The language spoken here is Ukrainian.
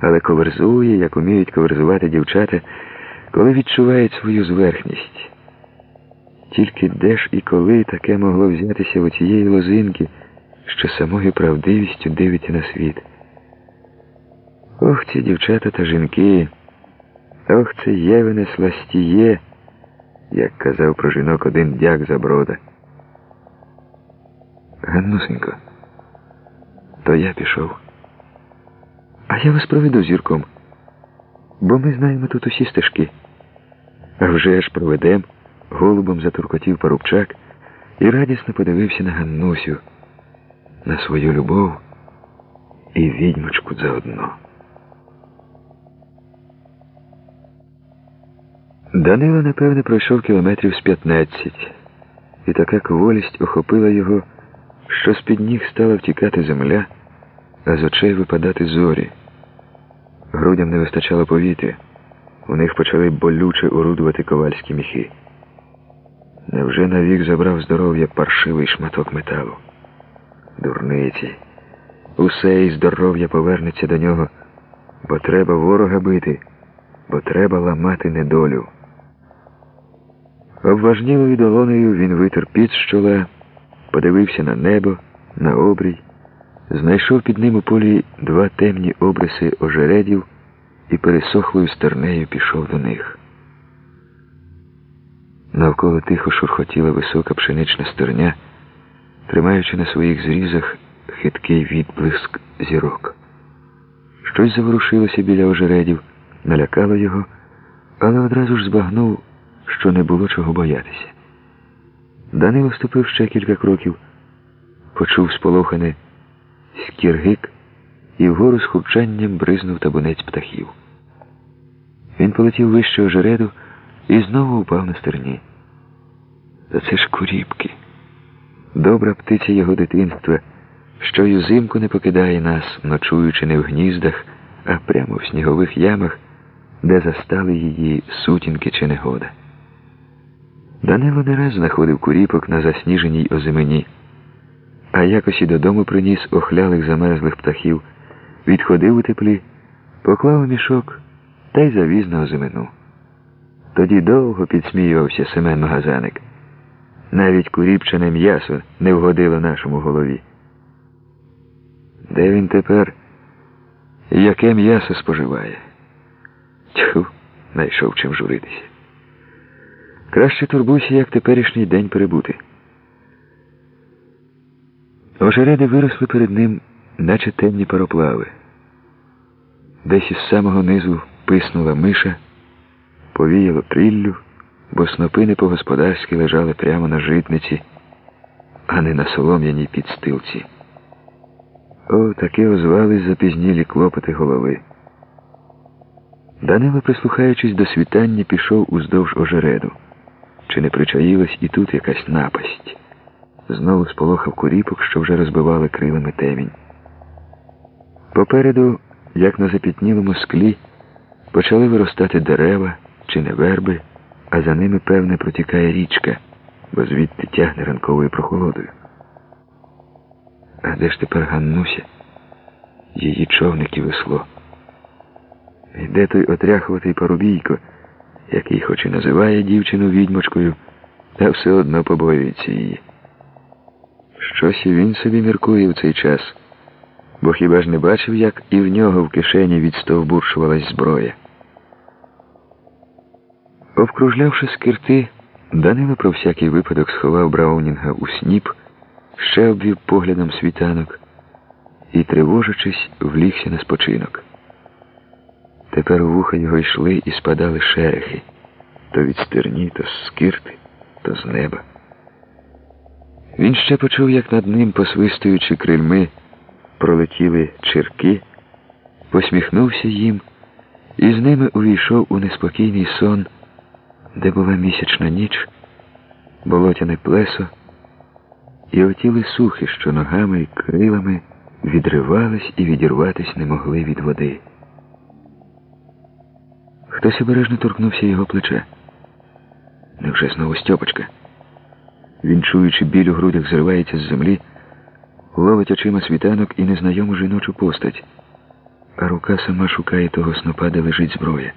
але коверзує, як уміють коверзувати дівчата, коли відчувають свою зверхність. Тільки де ж і коли таке могло взятися у тієї лозинки, що самою правдивістю дивиться на світ. Ох, ці дівчата та жінки, ох, це євене сластіє, як казав про жінок один дяк Заброда. Ганнусенько, то я пішов. А я вас проведу зірком, бо ми знаємо тут усі стежки. А вже ж проведем, голубом затуркотів парубчак і радісно подивився на Ганнусю, на свою любов і відьмочку заодно. Данило, напевне, пройшов кілометрів з 15, і така коволість охопила його, що з-під ніг стала втікати земля, а з очей випадати зорі. Грудям не вистачало повітря, у них почали болюче орудувати ковальські міхи. Невже навік забрав здоров'я паршивий шматок металу? Дурниці. Усе і здоров'я повернеться до нього, бо треба ворога бити, бо треба ламати недолю. Обважнілою долонею він витер під з чола, подивився на небо, на обрій, знайшов під ним у полі два темні обриси ожередів і пересохлою стернею пішов до них. Навколо тихо шурхотіла висока пшенична стерня, тримаючи на своїх зрізах хиткий відблиск зірок. Щось заворушилося біля ожередів, налякало його, але одразу ж збагнув що не було чого боятися. Данило ступив ще кілька кроків, почув сполохане скіргик і вгору з хурчанням бризнув табунець птахів. Він полетів вище ожереду і знову упав на стерні. Та це ж куріпки. Добра птиця його дитинства, що й узимку не покидає нас, ночуючи не в гніздах, а прямо в снігових ямах, де застали її сутінки чи негода. Данило не раз знаходив куріпок на засніженій озимені, а якось і додому приніс охлялих замерзлих птахів, відходив у теплі, поклав у мішок та й завіз на озимину. Тоді довго підсміювався Семен Магазаник. Навіть куріпчане м'ясо не вгодило нашому голові. Де він тепер? Яке м'ясо споживає? Тьху, знайшов чим журитися. Краще турбуйся, як теперішній день перебути. Ожереди виросли перед ним, наче темні пароплави. Десь із самого низу писнула миша, повіяло тріллю, бо снопи не по-господарськи лежали прямо на житниці, а не на солом'яній підстилці. О, таки озвались запізнілі клопоти голови. Данило, прислухаючись до світання, пішов уздовж ожереду. Чи не причаїлась і тут якась напасть? Знову сполохав куріпок, що вже розбивали крилами темінь. Попереду, як на запітнілому склі, почали виростати дерева чи не верби, а за ними, певне, протікає річка, бо звідти тягне ранковою прохолодою. А де ж тепер Ганнуся? Її човник і весло. І де той отряхуватий парубійко? який хоч і називає дівчину відьмочкою, та все одно побоюється її. Щось і він собі міркує в цей час, бо хіба ж не бачив, як і в нього в кишені відстовбуршувалась зброя. Обкружлявши скирти, Данило про всякий випадок сховав Браунінга у сніп, ще обвів поглядом світанок і, тривожачись, влігся на спочинок. Тепер у вуха його йшли і спадали шерехи то від стерні, то з скирти, то з неба. Він ще почув, як над ним, посвистуючи крильми, пролетіли черки, посміхнувся їм і з ними увійшов у неспокійний сон, де була місячна ніч, болотяне плесо, і отіли сухи, що ногами і крилами відривались і відірватись не могли від води. Хтось обережно торкнувся його плеча. Невже знову Стьопочка? Він, чуючи біль у грудях, зривається з землі, ловить очима світанок і незнайому жіночу постать. а рука сама шукає того снопа, де лежить зброя.